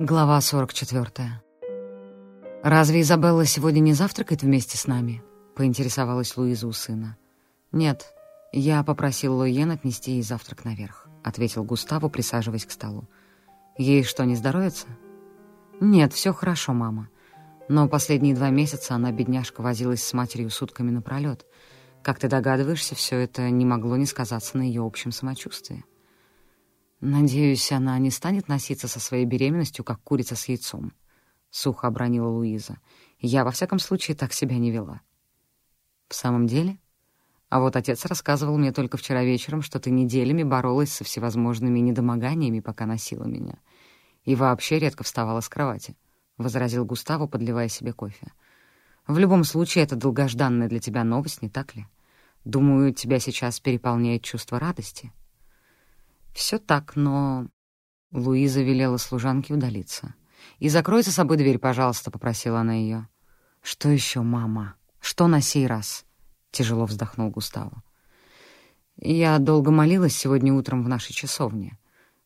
Глава 44. «Разве Изабелла сегодня не завтракает вместе с нами?» — поинтересовалась Луиза у сына. «Нет, я попросил Луен отнести ей завтрак наверх», — ответил Густаво, присаживаясь к столу. «Ей что, не здоровится?» «Нет, все хорошо, мама. Но последние два месяца она, бедняжка, возилась с матерью сутками напролёт. Как ты догадываешься, все это не могло не сказаться на ее общем самочувствии». «Надеюсь, она не станет носиться со своей беременностью, как курица с яйцом», — сухо обронила Луиза. «Я, во всяком случае, так себя не вела». «В самом деле? А вот отец рассказывал мне только вчера вечером, что ты неделями боролась со всевозможными недомоганиями, пока носила меня. И вообще редко вставала с кровати», — возразил Густаво, подливая себе кофе. «В любом случае, это долгожданная для тебя новость, не так ли? Думаю, тебя сейчас переполняет чувство радости». Все так, но...» Луиза велела служанке удалиться. «И закрой за собой дверь, пожалуйста», — попросила она ее. «Что еще, мама? Что на сей раз?» — тяжело вздохнул Густаво. «Я долго молилась сегодня утром в нашей часовне.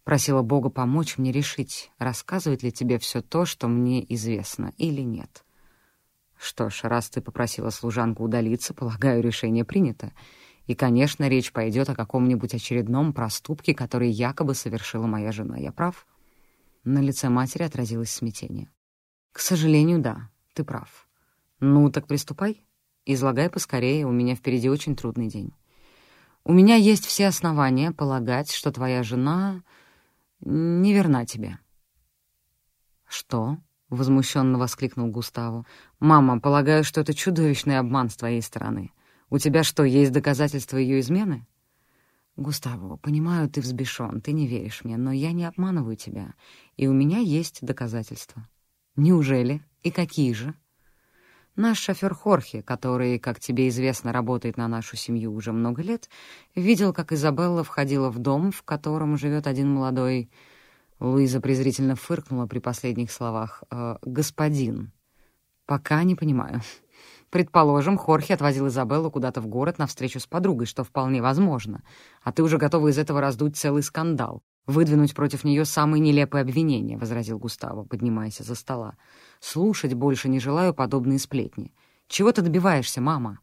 Просила Бога помочь мне решить, рассказывать ли тебе все то, что мне известно, или нет. Что ж, раз ты попросила служанку удалиться, полагаю, решение принято. И, конечно, речь пойдет о каком-нибудь очередном проступке, который якобы совершила моя жена. Я прав?» На лице матери отразилось смятение. «К сожалению, да, ты прав. Ну, так приступай. Излагай поскорее, у меня впереди очень трудный день. У меня есть все основания полагать, что твоя жена не верна тебе». «Что?» — возмущенно воскликнул Густаво. «Мама, полагаю, что это чудовищный обман с твоей стороны. У тебя что, есть доказательства ее измены? Густаво, понимаю, ты взбешен, ты не веришь мне, но я не обманываю тебя, и у меня есть доказательства. Неужели? И какие же? Наш шофер Хорхе, который, как тебе известно, работает на нашу семью уже много лет, видел, как Изабелла входила в дом, в котором живет один молодой... Луиза презрительно фыркнула при последних словах. «Э, «Господин». «Пока не понимаю. Предположим, Хорхе отвозил Изабеллу куда-то в город на встречу с подругой, что вполне возможно. А ты уже готова из этого раздуть целый скандал. Выдвинуть против нее самые нелепые обвинения, — возразил Густаво, поднимаясь за стола. Слушать больше не желаю подобные сплетни. Чего ты добиваешься, мама?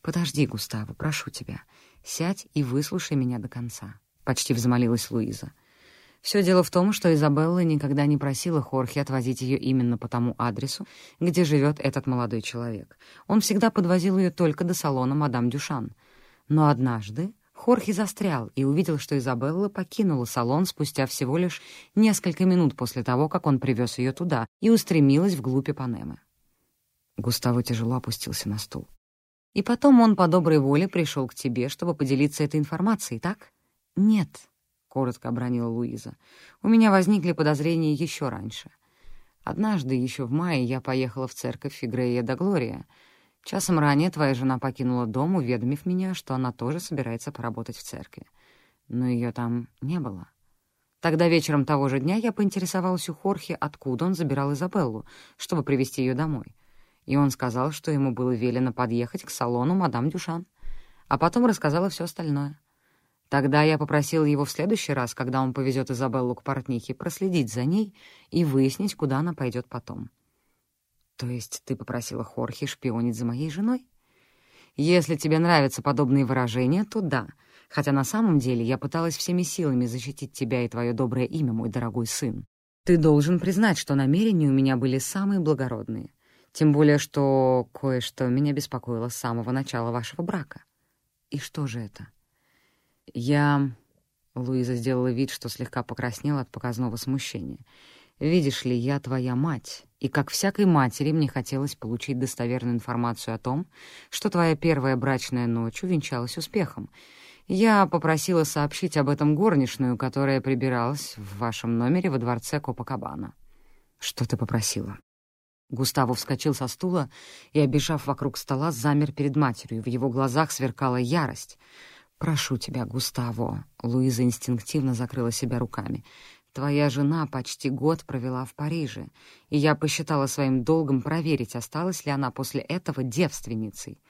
Подожди, Густаво, прошу тебя. Сядь и выслушай меня до конца. Почти взмолилась Луиза. Все дело в том, что Изабелла никогда не просила Хорхе отвозить ее именно по тому адресу, где живет этот молодой человек. Он всегда подвозил ее только до салона мадам Дюшан. Но однажды Хорхе застрял и увидел, что Изабелла покинула салон спустя всего лишь несколько минут после того, как он привез ее туда, и устремилась вглубь Ипанемы. Густаво тяжело опустился на стул. «И потом он по доброй воле пришел к тебе, чтобы поделиться этой информацией, так?» «Нет», коротко обронила Луиза. «У меня возникли подозрения еще раньше. Однажды, еще в мае, я поехала в церковь Фигрея да Глория. Часом ранее твоя жена покинула дом, уведомив меня, что она тоже собирается поработать в церкви. Но ее там не было. Тогда вечером того же дня я поинтересовалась у Хорхе, откуда он забирал Изабеллу, чтобы привезти ее домой. И он сказал, что ему было велено подъехать к салону мадам Дюшан. А потом рассказала все остальное. Тогда я попросил его в следующий раз, когда он повезет Изабеллу к портнихе, проследить за ней и выяснить, куда она пойдет потом. То есть ты попросила Хорхе шпионить за моей женой? Если тебе нравятся подобные выражения, то да, хотя на самом деле я пыталась всеми силами защитить тебя и твое доброе имя, мой дорогой сын. Ты должен признать, что намерения у меня были самые благородные. Тем более, что кое-что меня беспокоило с самого начала вашего брака. И что же это? «Я...» — Луиза сделала вид, что слегка покраснела от показного смущения. «Видишь ли, я твоя мать, и как всякой матери мне хотелось получить достоверную информацию о том, что твоя первая брачная ночь увенчалась успехом. Я попросила сообщить об этом горничную, которая прибиралась в вашем номере во дворце Копакабана». «Что ты попросила?» Густаво вскочил со стула и, обежав вокруг стола, замер перед матерью. В его глазах сверкала ярость — «Прошу тебя, Густаво», — Луиза инстинктивно закрыла себя руками. «Твоя жена почти год провела в Париже, и я посчитала своим долгом проверить, осталась ли она после этого девственницей.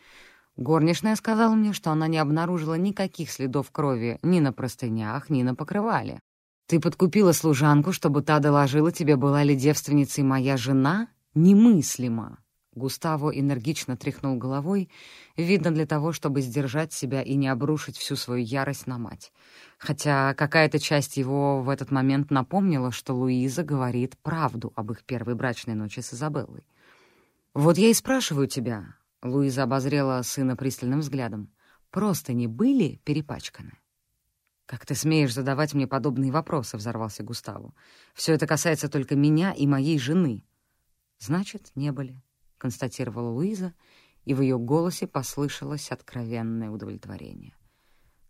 Горничная сказала мне, что она не обнаружила никаких следов крови ни на простынях, ни на покрывале. Ты подкупила служанку, чтобы та доложила тебе, была ли девственницей моя жена? Немыслимо!» Густаво энергично тряхнул головой, видно для того, чтобы сдержать себя и не обрушить всю свою ярость на мать. Хотя какая-то часть его в этот момент напомнила, что Луиза говорит правду об их первой брачной ночи с Изабеллой. «Вот я и спрашиваю тебя», — Луиза обозрела сына пристальным взглядом, «просто не были перепачканы?» «Как ты смеешь задавать мне подобные вопросы?» — взорвался Густаво. «Все это касается только меня и моей жены». «Значит, не были», — констатировала Луиза, и в ее голосе послышалось откровенное удовлетворение.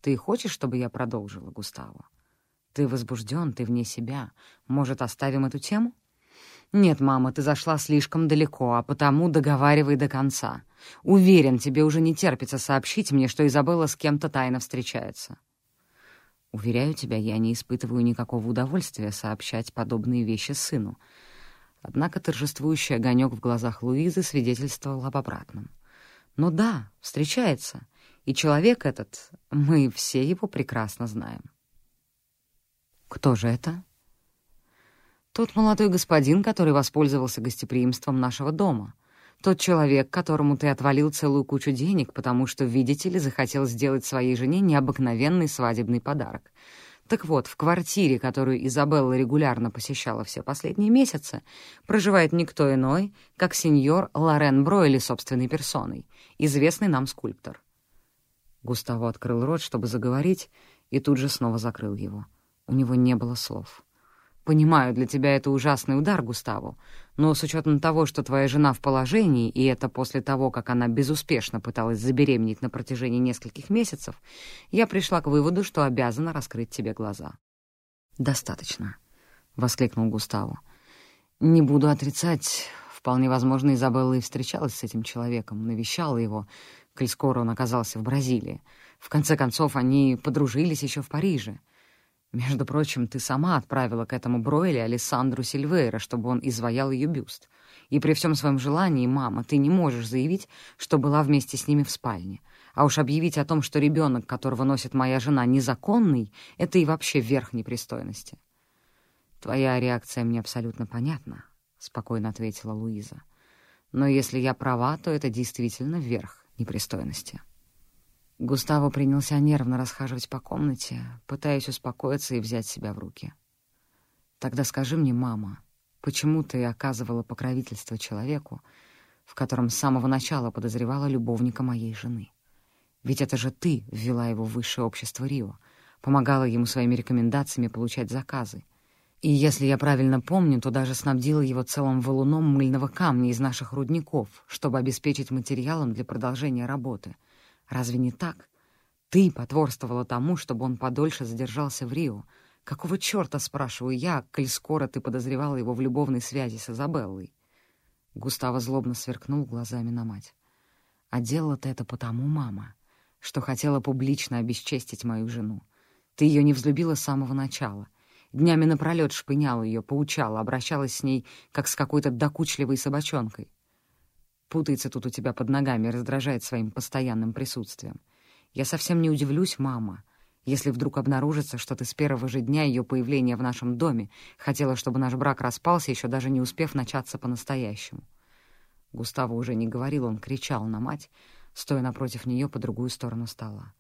«Ты хочешь, чтобы я продолжила, Густаво? Ты возбужден, ты вне себя. Может, оставим эту тему?» «Нет, мама, ты зашла слишком далеко, а потому договаривай до конца. Уверен, тебе уже не терпится сообщить мне, что Изабелла с кем-то тайно встречается». «Уверяю тебя, я не испытываю никакого удовольствия сообщать подобные вещи сыну», Однако торжествующий огонек в глазах Луизы свидетельствовал об обратном. «Ну да, встречается, и человек этот, мы все его прекрасно знаем». «Кто же это?» «Тот молодой господин, который воспользовался гостеприимством нашего дома. Тот человек, которому ты отвалил целую кучу денег, потому что, видите ли, захотел сделать своей жене необыкновенный свадебный подарок. Так вот, в квартире, которую Изабелла регулярно посещала все последние месяцы, проживает никто иной, как сеньор Лорен Бройли собственной персоной, известный нам скульптор. Густаво открыл рот, чтобы заговорить, и тут же снова закрыл его. У него не было слов. Понимаю, для тебя это ужасный удар, Густаво, но с учетом того, что твоя жена в положении, и это после того, как она безуспешно пыталась забеременеть на протяжении нескольких месяцев, я пришла к выводу, что обязана раскрыть тебе глаза. «Достаточно», — воскликнул Густаво. «Не буду отрицать, вполне возможно, Изабелла и встречалась с этим человеком, навещала его, коль скоро он оказался в Бразилии. В конце концов, они подружились еще в Париже». Между прочим, ты сама отправила к этому Бройле Алессандру Сильвейра, чтобы он изваял ее бюст. И при всем своем желании, мама, ты не можешь заявить, что была вместе с ними в спальне. А уж объявить о том, что ребенок, которого носит моя жена, незаконный, это и вообще верх непристойности. «Твоя реакция мне абсолютно понятна», — спокойно ответила Луиза. «Но если я права, то это действительно верх непристойности». Густаво принялся нервно расхаживать по комнате, пытаясь успокоиться и взять себя в руки. «Тогда скажи мне, мама, почему ты оказывала покровительство человеку, в котором с самого начала подозревала любовника моей жены? Ведь это же ты ввела его в высшее общество Рио, помогала ему своими рекомендациями получать заказы. И если я правильно помню, то даже снабдила его целым валуном мыльного камня из наших рудников, чтобы обеспечить материалом для продолжения работы — Разве не так? Ты потворствовала тому, чтобы он подольше задержался в Рио. Какого черта, спрашиваю я, коль скоро ты подозревала его в любовной связи с Изабеллой? Густаво злобно сверкнул глазами на мать. А делала ты это потому, мама, что хотела публично обесчестить мою жену. Ты ее не взлюбила с самого начала. Днями напролет шпыняла ее, поучала, обращалась с ней, как с какой-то докучливой собачонкой путается тут у тебя под ногами, раздражает своим постоянным присутствием. Я совсем не удивлюсь, мама, если вдруг обнаружится, что ты с первого же дня ее появления в нашем доме хотела, чтобы наш брак распался, еще даже не успев начаться по-настоящему. Густаво уже не говорил, он кричал на мать, стоя напротив нее по другую сторону стола.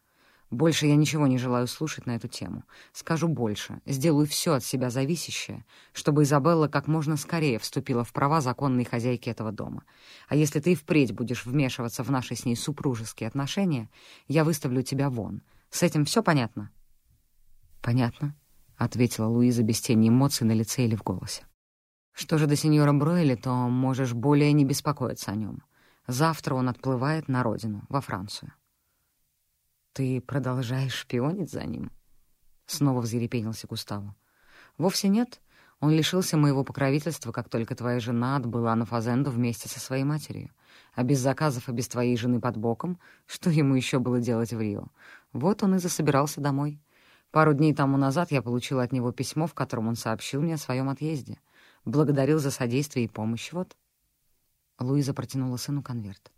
Больше я ничего не желаю слушать на эту тему. Скажу больше, сделаю все от себя зависящее, чтобы Изабелла как можно скорее вступила в права законной хозяйки этого дома. А если ты впредь будешь вмешиваться в наши с ней супружеские отношения, я выставлю тебя вон. С этим все понятно?» «Понятно», — ответила Луиза без тени эмоций на лице или в голосе. «Что же до сеньора Бройли, то можешь более не беспокоиться о нем. Завтра он отплывает на родину, во Францию». «Ты продолжаешь шпионить за ним?» Снова взъерепенился Густаво. «Вовсе нет. Он лишился моего покровительства, как только твоя жена отбыла на Фазенду вместе со своей матерью. А без заказов и без твоей жены под боком, что ему еще было делать в Рио? Вот он и засобирался домой. Пару дней тому назад я получила от него письмо, в котором он сообщил мне о своем отъезде. Благодарил за содействие и помощь, вот». Луиза протянула сыну конверт.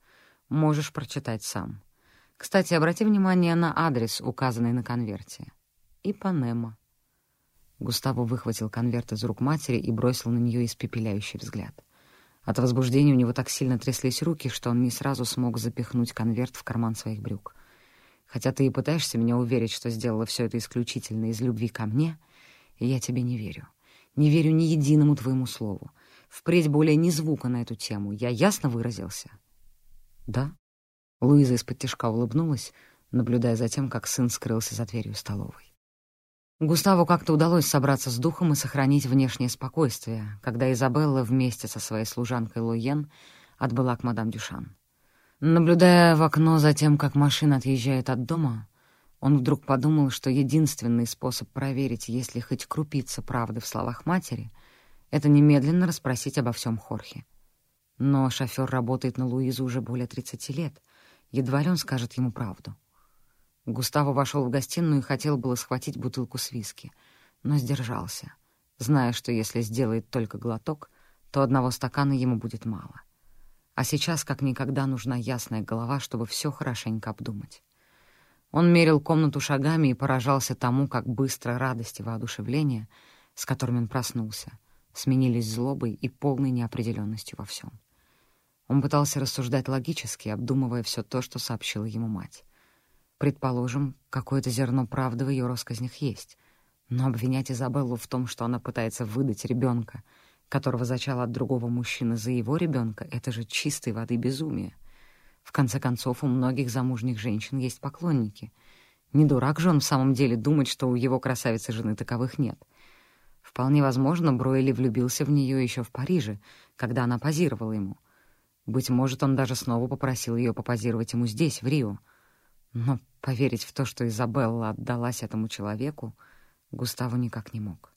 «Можешь прочитать сам». Кстати, обрати внимание на адрес, указанный на конверте. Ипанема. Густаво выхватил конверт из рук матери и бросил на нее испепеляющий взгляд. От возбуждения у него так сильно тряслись руки, что он не сразу смог запихнуть конверт в карман своих брюк. Хотя ты и пытаешься меня уверить, что сделала все это исключительно из любви ко мне, я тебе не верю. Не верю ни единому твоему слову. Впредь более ни звука на эту тему. Я ясно выразился? Да. Луиза из-под тяжка улыбнулась, наблюдая за тем, как сын скрылся за дверью столовой. Густаву как-то удалось собраться с духом и сохранить внешнее спокойствие, когда Изабелла вместе со своей служанкой Луен отбыла к мадам Дюшан. Наблюдая в окно за тем, как машина отъезжает от дома, он вдруг подумал, что единственный способ проверить, есть ли хоть крупица правды в словах матери, это немедленно расспросить обо всем Хорхе. Но шофер работает на Луизу уже более 30 лет. Едва ли он скажет ему правду. Густаво вошел в гостиную и хотел было схватить бутылку с виски, но сдержался, зная, что если сделает только глоток, то одного стакана ему будет мало. А сейчас как никогда нужна ясная голова, чтобы все хорошенько обдумать. Он мерил комнату шагами и поражался тому, как быстро радость и воодушевление, с которыми он проснулся, сменились злобой и полной неопределенностью во всем. Он пытался рассуждать логически, обдумывая все то, что сообщила ему мать. Предположим, какое-то зерно правды в ее россказнях есть. Но обвинять Изабеллу в том, что она пытается выдать ребенка, которого зачала от другого мужчины за его ребенка, это же чистой воды безумие. В конце концов, у многих замужних женщин есть поклонники. Не дурак же он в самом деле думать, что у его красавицы жены таковых нет. Вполне возможно, Броэли влюбился в нее еще в Париже, когда она позировала ему. Быть может, он даже снова попросил ее попозировать ему здесь, в Рио — но поверить в то, что Изабелла отдалась этому человеку, Густаво никак не мог.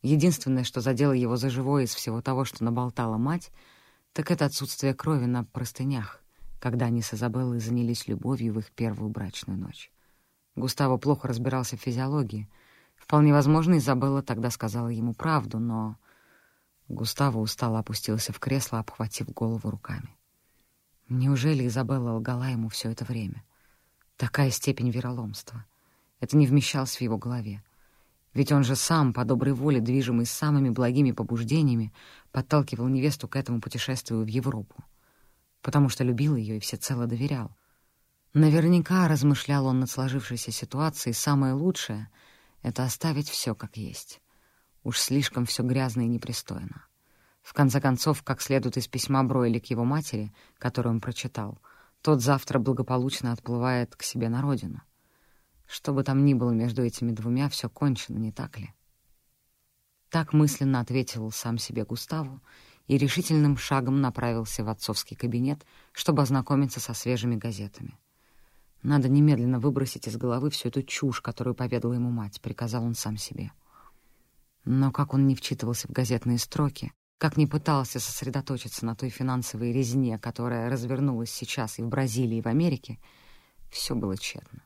Единственное, что задело его за живое из всего того, что наболтала мать, так это отсутствие крови на простынях, когда они с Изабеллой занялись любовью в их первую брачную ночь. Густаво плохо разбирался в физиологии. Вполне возможно, Изабелла тогда сказала ему правду, но... Густаво устало опустился в кресло, обхватив голову руками. Неужели Изабелла лгала ему все это время? — Такая степень вероломства. Это не вмещалось в его голове. Ведь он же сам, по доброй воле, движимый самыми благими побуждениями, подталкивал невесту к этому путешествию в Европу. Потому что любил ее и всецело доверял. Наверняка, размышлял он над сложившейся ситуацией, самое лучшее — это оставить все как есть. Уж слишком все грязно и непристойно. В конце концов, как следует из письма Бройли к его матери, которое он прочитал — тот завтра благополучно отплывает к себе на родину. Что бы там ни было между этими двумя, все кончено, не так ли? Так мысленно ответил сам себе Густаву и решительным шагом направился в отцовский кабинет, чтобы ознакомиться со свежими газетами. «Надо немедленно выбросить из головы всю эту чушь, которую поведала ему мать», — приказал он сам себе. Но как он не вчитывался в газетные строки, как ни пытался сосредоточиться на той финансовой резне, которая развернулась сейчас и в Бразилии, и в Америке, все было тщетно.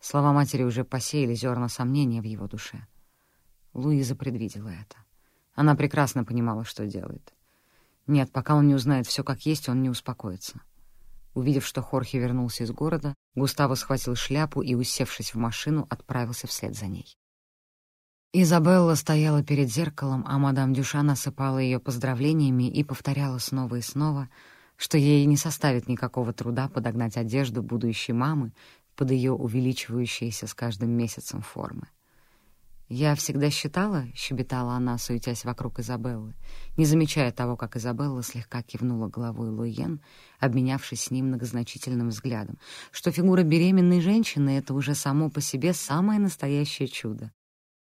Слова матери уже посеяли зерна сомнения в его душе. Луиза предвидела это. Она прекрасно понимала, что делает. Нет, пока он не узнает все как есть, он не успокоится. Увидев, что Хорхе вернулся из города, Густаво схватил шляпу и, усевшись в машину, отправился вслед за ней. Изабелла стояла перед зеркалом, а мадам Дюшан осыпала ее поздравлениями и повторяла снова и снова, что ей не составит никакого труда подогнать одежду будущей мамы под ее увеличивающиеся с каждым месяцем формы. «Я всегда считала», — щебетала она, суетясь вокруг Изабеллы, не замечая того, как Изабелла слегка кивнула головой Луен, обменявшись с ним многозначительным взглядом, что фигура беременной женщины — это уже само по себе самое настоящее чудо.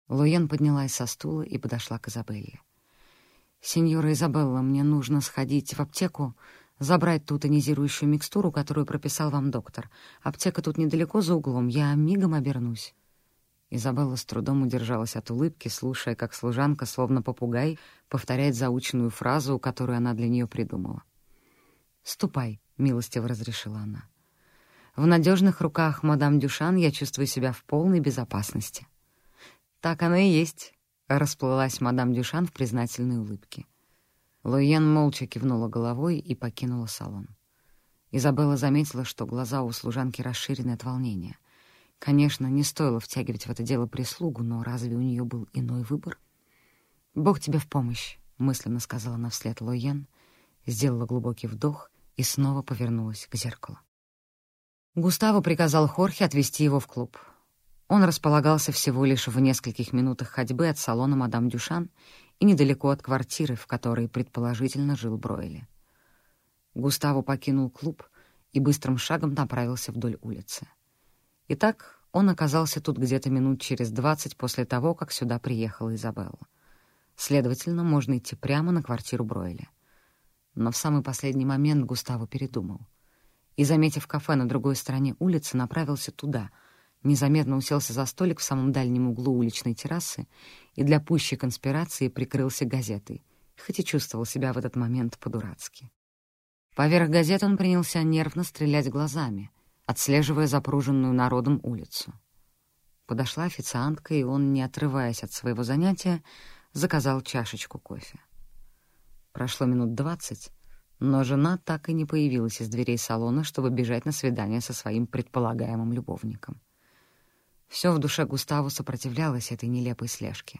Луен поднялась со стула и подошла к Изабелле. «Сеньора Изабелла, мне нужно сходить в аптеку, забрать ту тонизирующую микстуру, которую прописал вам доктор. Аптека тут недалеко за углом, я мигом обернусь». Изабелла с трудом удержалась от улыбки, слушая, как служанка, словно попугай, повторяет заученную фразу, которую она для нее придумала. «Ступай», — милостиво разрешила она. «В надежных руках мадам Дюшан я чувствую себя в полной безопасности». «Так оно и есть», — расплылась мадам Дюшан в признательной улыбке. Луен молча кивнула головой и покинула салон. Изабелла заметила, что глаза у служанки расширены от волнения. Конечно, не стоило втягивать в это дело прислугу, но разве у нее был иной выбор? «Бог тебе в помощь», — мысленно сказала она вслед Лоен, сделала глубокий вдох и снова повернулась к зеркалу. Густаво приказал Хорхе отвезти его в клуб. Он располагался всего лишь в нескольких минутах ходьбы от салона «Мадам Дюшан» и недалеко от квартиры, в которой, предположительно, жил Бройли. Густаво покинул клуб и быстрым шагом направился вдоль улицы. Итак, он оказался тут где-то минут через двадцать после того, как сюда приехала Изабелла. Следовательно, можно идти прямо на квартиру Бройли. Но в самый последний момент Густаво передумал. И, заметив кафе на другой стороне улицы, направился туда, незаметно уселся за столик в самом дальнем углу уличной террасы и для пущей конспирации прикрылся газетой, хоть и чувствовал себя в этот момент по-дурацки. Поверх газет он принялся нервно стрелять глазами, отслеживая запруженную народом улицу. Подошла официантка, и он, не отрываясь от своего занятия, заказал чашечку кофе. Прошло минут двадцать, но жена так и не появилась из дверей салона, чтобы бежать на свидание со своим предполагаемым любовником. Все в душе Густаву сопротивлялось этой нелепой слежке.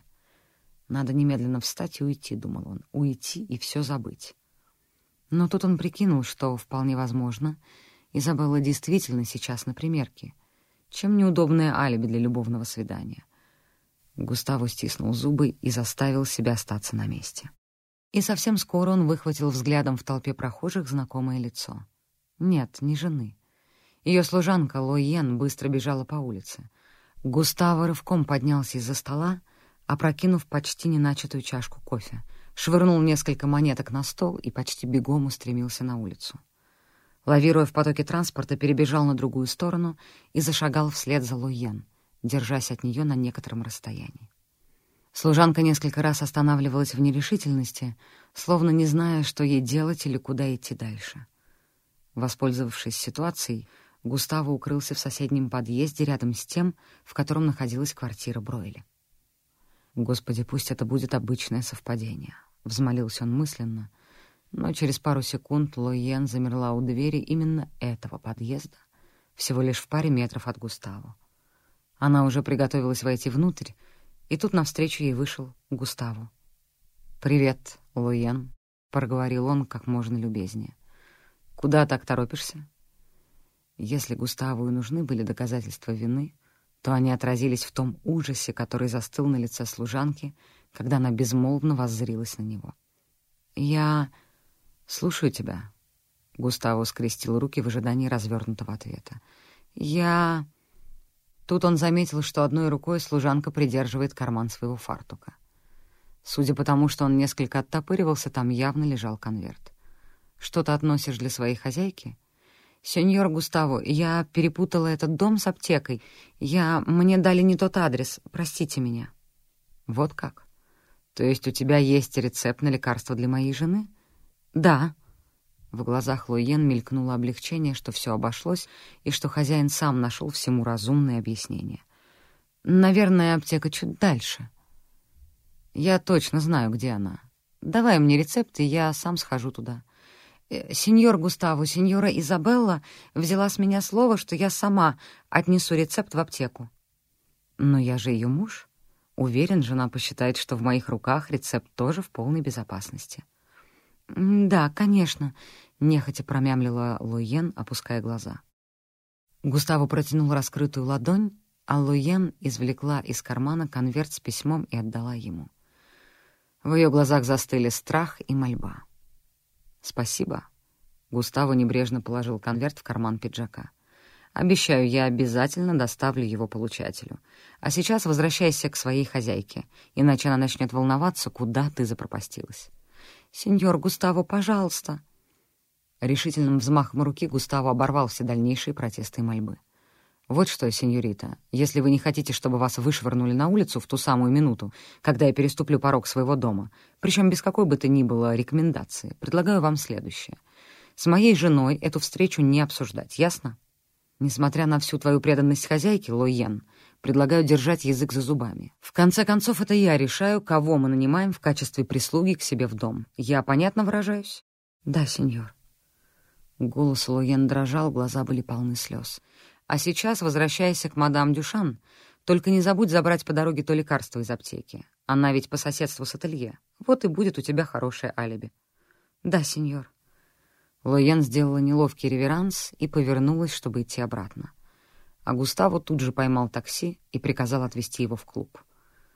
«Надо немедленно встать и уйти», — думал он, — «уйти и все забыть». Но тут он прикинул, что, вполне возможно, Изабелла действительно сейчас на примерке. Чем неудобное алиби для любовного свидания? Густаво стиснул зубы и заставил себя остаться на месте. И совсем скоро он выхватил взглядом в толпе прохожих знакомое лицо. Нет, не жены. Ее служанка Лоен быстро бежала по улице. Густаво рывком поднялся из-за стола, опрокинув почти неначатую чашку кофе — швырнул несколько монеток на стол и почти бегом устремился на улицу. Лавируя в потоке транспорта, перебежал на другую сторону и зашагал вслед за Луен, держась от нее на некотором расстоянии. Служанка несколько раз останавливалась в нерешительности, словно не зная, что ей делать или куда идти дальше. Воспользовавшись ситуацией, Густаво укрылся в соседнем подъезде рядом с тем, в котором находилась квартира Бройли. Господи, пусть это будет обычное совпадение. — взмолился он мысленно, но через пару секунд Лоен замерла у двери именно этого подъезда, всего лишь в паре метров от Густаво. Она уже приготовилась войти внутрь, и тут навстречу ей вышел Густаво. «Привет, Лоен», — проговорил он как можно любезнее. «Куда так торопишься?» Если Густаву и нужны были доказательства вины, то они отразились в том ужасе, который застыл на лице служанки — когда она безмолвно воззрилась на него. «Я слушаю тебя», — Густаво скрестил руки в ожидании развернутого ответа. «Я...» Тут он заметил, что одной рукой служанка придерживает карман своего фартука. Судя по тому, что он несколько оттопыривался, там явно лежал конверт. «Что-то относишь для своей хозяйки?» «Сеньор Густаво, я перепутала этот дом с аптекой. Я... Мне дали не тот адрес. Простите меня». «Вот как?» «То есть у тебя есть рецепт на лекарство для моей жены?» «Да». В глазах Луен мелькнуло облегчение, что все обошлось, и что хозяин сам нашел всему разумное объяснение. «Наверное, аптека чуть дальше». «Я точно знаю, где она. Давай мне рецепт, и я сам схожу туда». Э, «Сеньор Густаво, сеньора Изабелла взяла с меня слово, что я сама отнесу рецепт в аптеку». «Но я же ее муж». Уверен, жена посчитает, что в моих руках рецепт тоже в полной безопасности. «Да, конечно», — нехотя промямлила Луен, опуская глаза. Густаво протянул раскрытую ладонь, а Луен извлекла из кармана конверт с письмом и отдала ему. В ее глазах застыли страх и мольба. «Спасибо». Густаво небрежно положил конверт в карман пиджака. Обещаю, я обязательно доставлю его получателю. А сейчас возвращайся к своей хозяйке, иначе она начнет волноваться, куда ты запропастилась. «Сеньор Густаво, пожалуйста!» Решительным взмахом руки Густаво оборвал все дальнейшие протесты и мольбы. «Вот что, сеньорита, если вы не хотите, чтобы вас вышвырнули на улицу в ту самую минуту, когда я переступлю порог своего дома, причем без какой бы то ни было рекомендации, предлагаю вам следующее. С моей женой эту встречу не обсуждать, ясно?» Несмотря на всю твою преданность хозяйке, Лоен, предлагаю держать язык за зубами. В конце концов, это я решаю, кого мы нанимаем в качестве прислуги к себе в дом. Я понятно выражаюсь? Да, сеньор. Голос Лоен дрожал, глаза были полны слез. А сейчас возвращайся к мадам Дюшан. Только не забудь забрать по дороге то лекарство из аптеки. Она ведь по соседству с ателье. Вот и будет у тебя хорошее алиби». «Да, сеньор». Лоен сделала неловкий реверанс и повернулась, чтобы идти обратно. А Густаво тут же поймал такси и приказал отвезти его в клуб.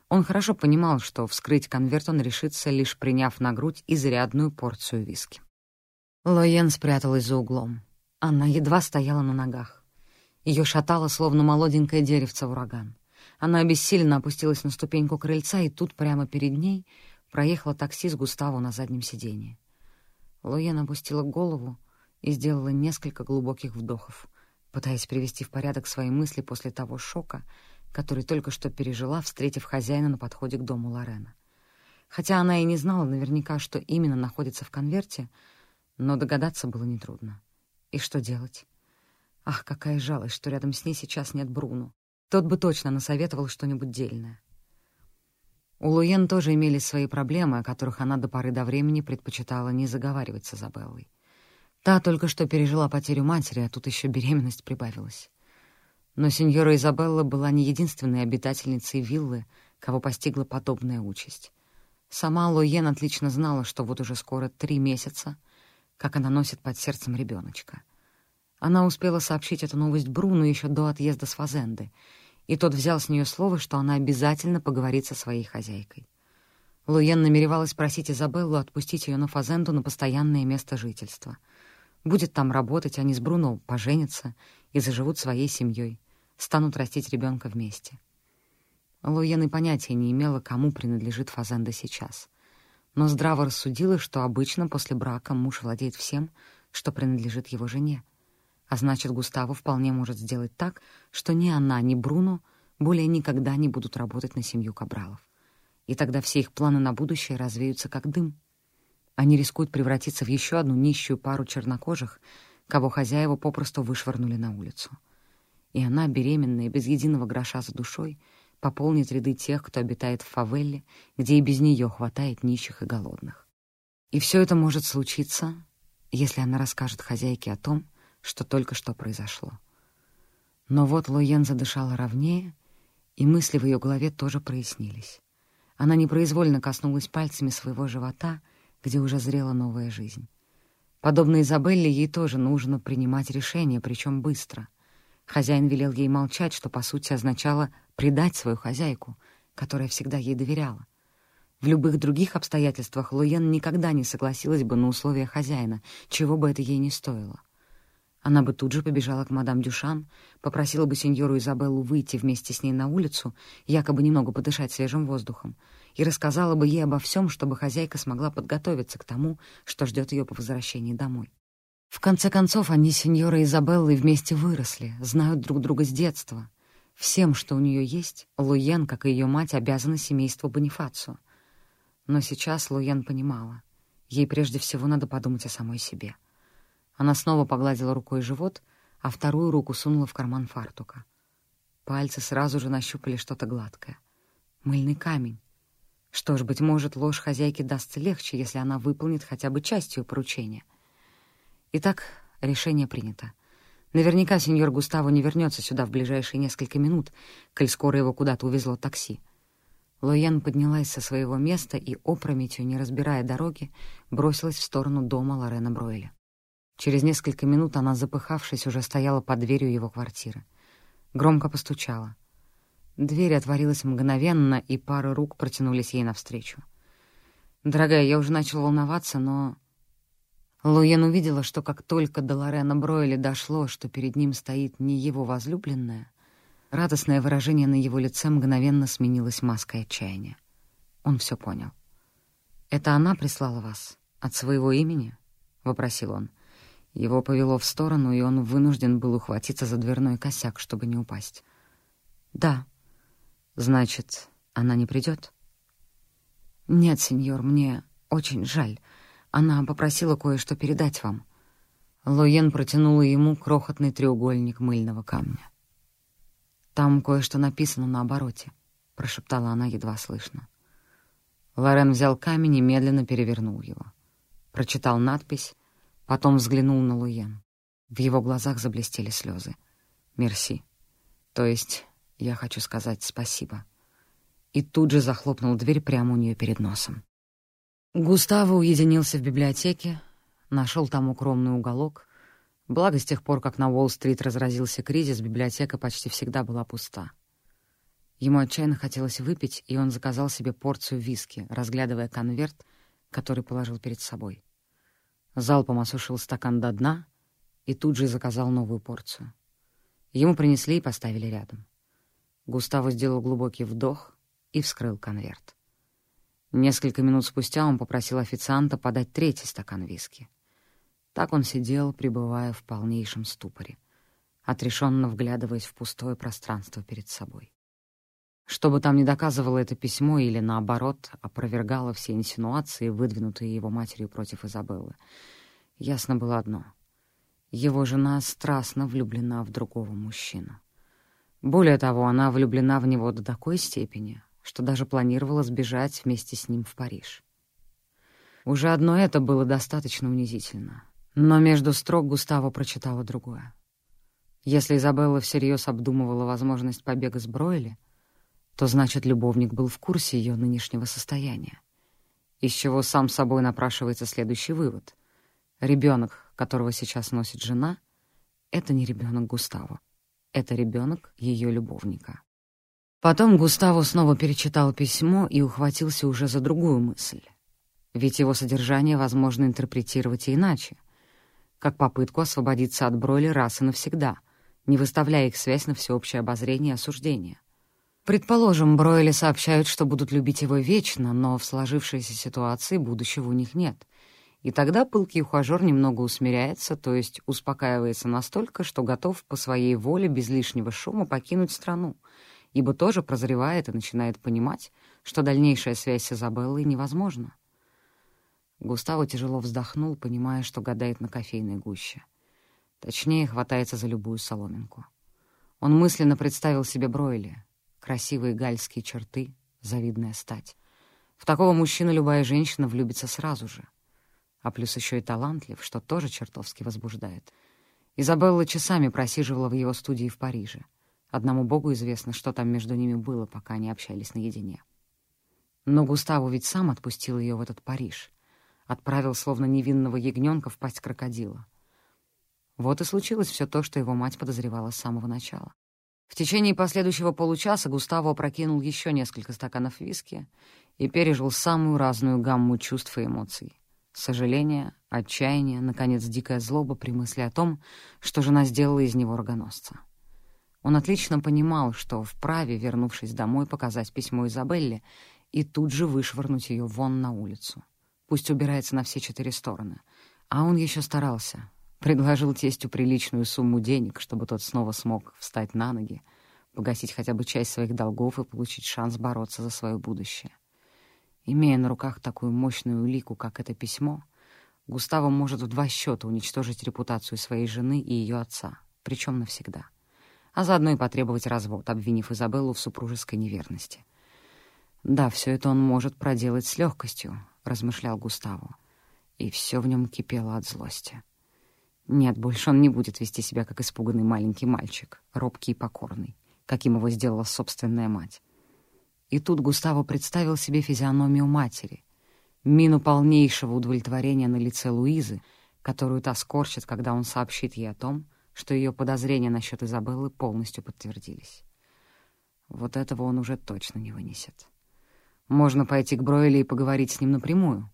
Он хорошо понимал, что вскрыть конверт он решится, лишь приняв на грудь изрядную порцию виски. Лоен спряталась за углом. Она едва стояла на ногах. Ее шатало, словно молоденькое деревце в ураган. Она обессиленно опустилась на ступеньку крыльца, и тут прямо перед ней проехало такси с Густаво на заднем сиденье. Лоен опустила голову и сделала несколько глубоких вдохов, пытаясь привести в порядок свои мысли после того шока, который только что пережила, встретив хозяина на подходе к дому Лорена. Хотя она и не знала наверняка, что именно находится в конверте, но догадаться было нетрудно. И что делать? Ах, какая жалость, что рядом с ней сейчас нет Бруно. Тот бы точно насоветовал что-нибудь дельное. У Луен тоже имели свои проблемы, о которых она до поры до времени предпочитала не заговаривать с Изабеллой. Та только что пережила потерю матери, а тут еще беременность прибавилась. Но сеньора Изабелла была не единственной обитательницей виллы, кого постигла подобная участь. Сама Лоен отлично знала, что вот уже скоро три месяца, как она носит под сердцем ребеночка. Она успела сообщить эту новость Бруну еще до отъезда с Фазенды, и тот взял с нее слово, что она обязательно поговорит со своей хозяйкой. Луен намеревалась просить Изабеллу отпустить ее на Фазенду на постоянное место жительства. Будет там работать, они с Бруно поженятся и заживут своей семьей станут растить ребенка вместе. Луен и понятия не имела, кому принадлежит Фазенда сейчас. Но здраво рассудила, что обычно после брака муж владеет всем, что принадлежит его жене. А значит, Густаво вполне может сделать так, что ни она, ни Бруно более никогда не будут работать на семью Кабралов. И тогда все их планы на будущее развеются как дым. Они рискуют превратиться в еще одну нищую пару чернокожих, кого хозяева попросту вышвырнули на улицу и она, беременная, без единого гроша за душой, пополнит ряды тех, кто обитает в фавелле, где и без нее хватает нищих и голодных. И все это может случиться, если она расскажет хозяйке о том, что только что произошло. Но вот Лоен задышала ровнее, и мысли в ее голове тоже прояснились. Она непроизвольно коснулась пальцами своего живота, где уже зрела новая жизнь. Подобно Изабелле, ей тоже нужно принимать решения, причем быстро. Хозяин велел ей молчать, что, по сути, означало предать свою хозяйку, которая всегда ей доверяла. В любых других обстоятельствах Луен никогда не согласилась бы на условия хозяина, чего бы это ей не стоило. Она бы тут же побежала к мадам Дюшан, попросила бы сеньору Изабеллу выйти вместе с ней на улицу, якобы немного подышать свежим воздухом, и рассказала бы ей обо всем, чтобы хозяйка смогла подготовиться к тому, что ждет ее по возвращении домой. В конце концов, они с сеньорой Изабеллой вместе выросли, знают друг друга с детства. Всем, что у нее есть, Луен, как и ее мать, обязана семейству Бонифацу. Но сейчас Луен понимала. Ей прежде всего надо подумать о самой себе. Она снова погладила рукой живот, а вторую руку сунула в карман фартука. Пальцы сразу же нащупали что-то гладкое. Мыльный камень. Что ж, быть может, ложь хозяйки дастся легче, если она выполнит хотя бы часть ее поручения. Итак, решение принято. Наверняка сеньор Густаво не вернется сюда в ближайшие несколько минут, коль скоро его куда-то увезло такси. Лоян поднялась со своего места и, опрометью, не разбирая дороги, бросилась в сторону дома Лорена Бройля. Через несколько минут она, запыхавшись, уже стояла под дверью его квартиры. Громко постучала. Дверь отворилась мгновенно, и пара рук протянулись ей навстречу. «Дорогая, я уже начал волноваться, но Луен увидела, что как только до Лорена Бройли дошло, что перед ним стоит не его возлюбленная, радостное выражение на его лице мгновенно сменилось маской отчаяния. Он все понял. «Это она прислала вас? От своего имени?» — вопросил он. Его повело в сторону, и он вынужден был ухватиться за дверной косяк, чтобы не упасть. «Да». «Значит, она не придет?» «Нет, сеньор, мне очень жаль». Она попросила кое-что передать вам». Лоен протянула ему крохотный треугольник мыльного камня. «Там кое-что написано на обороте», — прошептала она едва слышно. Лорен взял камень и медленно перевернул его. Прочитал надпись, потом взглянул на Луен. В его глазах заблестели слезы. Мерси. То есть я хочу сказать спасибо. И тут же захлопнул дверь прямо у нее перед носом. Густаво уединился в библиотеке, нашел там укромный уголок. Благо, с тех пор, как на Уолл-стрит разразился кризис, библиотека почти всегда была пуста. Ему отчаянно хотелось выпить, и он заказал себе порцию виски, разглядывая конверт, который положил перед собой. Залпом осушил стакан до дна и тут же заказал новую порцию. Ему принесли и поставили рядом. Густаво сделал глубокий вдох и вскрыл конверт. Несколько минут спустя он попросил официанта подать третий стакан виски. Так он сидел, пребывая в полнейшем ступоре, отрешенно вглядываясь в пустое пространство перед собой. Что бы там ни доказывало это письмо или, наоборот, опровергало все инсинуации, выдвинутые его матерью против Изабеллы, ясно было одно — его жена страстно влюблена в другого мужчину. Более того, она влюблена в него до такой степени, что даже планировала сбежать вместе с ним в Париж. Уже одно это было достаточно унизительно. Но между строк Густаво прочитала другое. Если Изабелла всерьез обдумывала возможность побега с Бройли, то значит, любовник был в курсе ее нынешнего состояния. Из чего сам собой напрашивается следующий вывод. Ребенок, которого сейчас носит жена, это не ребенок Густаво. Это ребенок ее любовника. Потом Густаво снова перечитал письмо и ухватился уже за другую мысль. Ведь его содержание возможно интерпретировать и иначе, как попытку освободиться от Бройли раз и навсегда, не выставляя их связь на всеобщее обозрение и осуждение. Предположим, Бройли сообщают, что будут любить его вечно, но в сложившейся ситуации будущего у них нет. И тогда пылкий ухажёр немного усмиряется, то есть успокаивается настолько, что готов по своей воле без лишнего шума покинуть страну, ибо тоже прозревает и начинает понимать, что дальнейшая связь с Изабеллой невозможна. Густаво тяжело вздохнул, понимая, что гадает на кофейной гуще. Точнее, хватается за любую соломинку. Он мысленно представил себе Бройли — красивые гальские черты, завидная стать. В такого мужчину любая женщина влюбится сразу же. А плюс еще и талантлив, что тоже чертовски возбуждает. Изабелла часами просиживала в его студии в Париже. Одному богу известно, что там между ними было, пока они общались наедине. Но Густаву ведь сам отпустил ее в этот Париж. Отправил, словно невинного ягненка, в пасть крокодила. Вот и случилось все то, что его мать подозревала с самого начала. В течение последующего получаса Густаво опрокинул еще несколько стаканов виски и пережил самую разную гамму чувств и эмоций. Сожаление, отчаяние, наконец, дикая злоба при мысли о том, что жена сделала из него рогоносца. Он отлично понимал, что вправе, вернувшись домой, показать письмо Изабелле и тут же вышвырнуть ее вон на улицу. Пусть убирается на все четыре стороны. А он еще старался, Предложил тестю приличную сумму денег, чтобы тот снова смог встать на ноги, погасить хотя бы часть своих долгов и получить шанс бороться за свое будущее. Имея на руках такую мощную улику, как это письмо, Густаво может в два счета уничтожить репутацию своей жены и ее отца, причем навсегда, а заодно и потребовать развод, обвинив Изабеллу в супружеской неверности. «Да, все это он может проделать с легкостью», — размышлял Густаво, и все в нем кипело от злости. Нет, больше он не будет вести себя как испуганный маленький мальчик, робкий и покорный, каким его сделала собственная мать. И тут Густаво представил себе физиономию матери, мину полнейшего удовлетворения на лице Луизы, которую та скорчит, когда он сообщит ей о том, что ее подозрения насчет Изабеллы полностью подтвердились. Вот этого он уже точно не вынесет. Можно пойти к Бройле и поговорить с ним напрямую.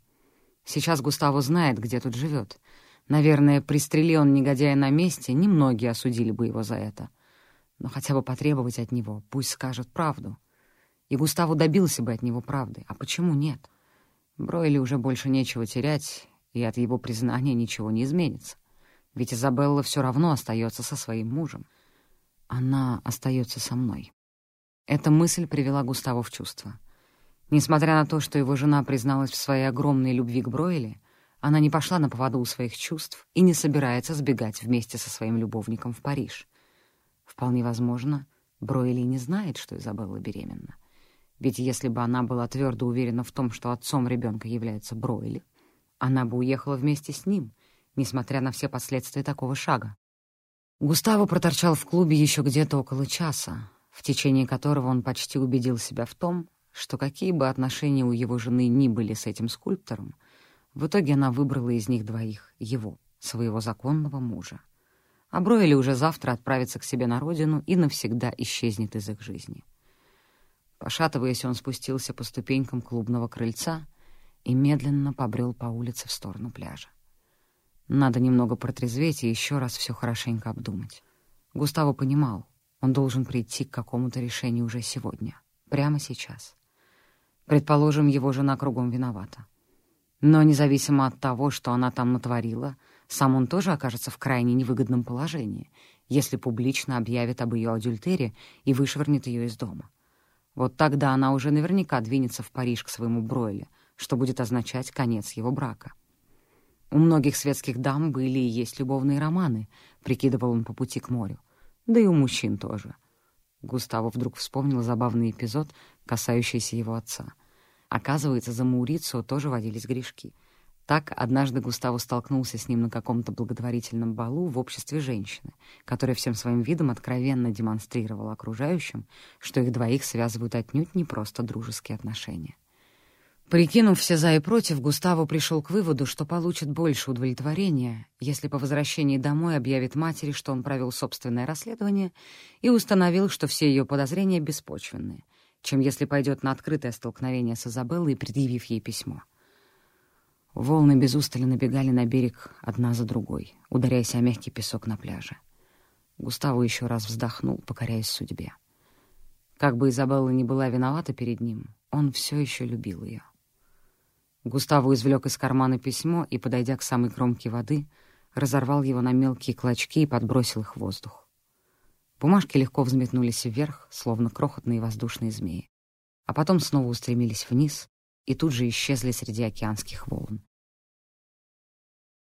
Сейчас Густаво знает, где тут живет — Наверное, пристрели он негодяя на месте, немногие осудили бы его за это. Но хотя бы потребовать от него, пусть скажет правду. И Густаву добился бы от него правды. А почему нет? Бройли уже больше нечего терять, и от его признания ничего не изменится. Ведь Изабелла все равно остается со своим мужем. Она остается со мной. Эта мысль привела Густаву в чувство. Несмотря на то, что его жена призналась в своей огромной любви к Бройли, она не пошла на поводу у своих чувств и не собирается сбегать вместе со своим любовником в Париж. Вполне возможно, Бройли не знает, что Изабелла беременна. Ведь если бы она была твердо уверена в том, что отцом ребенка является Бройли, она бы уехала вместе с ним, несмотря на все последствия такого шага. Густаво проторчал в клубе еще где-то около часа, в течение которого он почти убедил себя в том, что какие бы отношения у его жены ни были с этим скульптором, в итоге она выбрала из них двоих его, своего законного мужа. А Броэли уже завтра отправится к себе на родину и навсегда исчезнет из их жизни. Пошатываясь, он спустился по ступенькам клубного крыльца и медленно побрел по улице в сторону пляжа. Надо немного протрезветь и еще раз все хорошенько обдумать. Густаво понимал, он должен прийти к какому-то решению уже сегодня, прямо сейчас. Предположим, его жена кругом виновата. Но независимо от того, что она там натворила, сам он тоже окажется в крайне невыгодном положении, если публично объявит об ее адюльтере и вышвырнет ее из дома. Вот тогда она уже наверняка двинется в Париж к своему Бройле, что будет означать конец его брака. У многих светских дам были и есть любовные романы, прикидывал он по пути к морю. Да и у мужчин тоже. Густаво вдруг вспомнил забавный эпизод, касающийся его отца. Оказывается, за Маурицио тоже водились грешки. Так однажды Густаво столкнулся с ним на каком-то благотворительном балу в обществе женщины, которая всем своим видом откровенно демонстрировала окружающим, что их двоих связывают отнюдь не просто дружеские отношения. Прикинув все за и против, Густаво пришел к выводу, что получит больше удовлетворения, если по возвращении домой объявит матери, что он провел собственное расследование и установил, что все ее подозрения беспочвенные, чем если пойдет на открытое столкновение с Изабеллой, предъявив ей письмо. Волны без устали набегали на берег одна за другой, ударяясь о мягкий песок на пляже. Густаво еще раз вздохнул, покоряясь судьбе. Как бы Изабелла не была виновата перед ним, он все еще любил ее. Густаво извлек из кармана письмо и, подойдя к самой кромке воды, разорвал его на мелкие клочки и подбросил их в воздух. Бумажки легко взметнулись вверх, словно крохотные воздушные змеи, а потом снова устремились вниз и тут же исчезли среди океанских волн.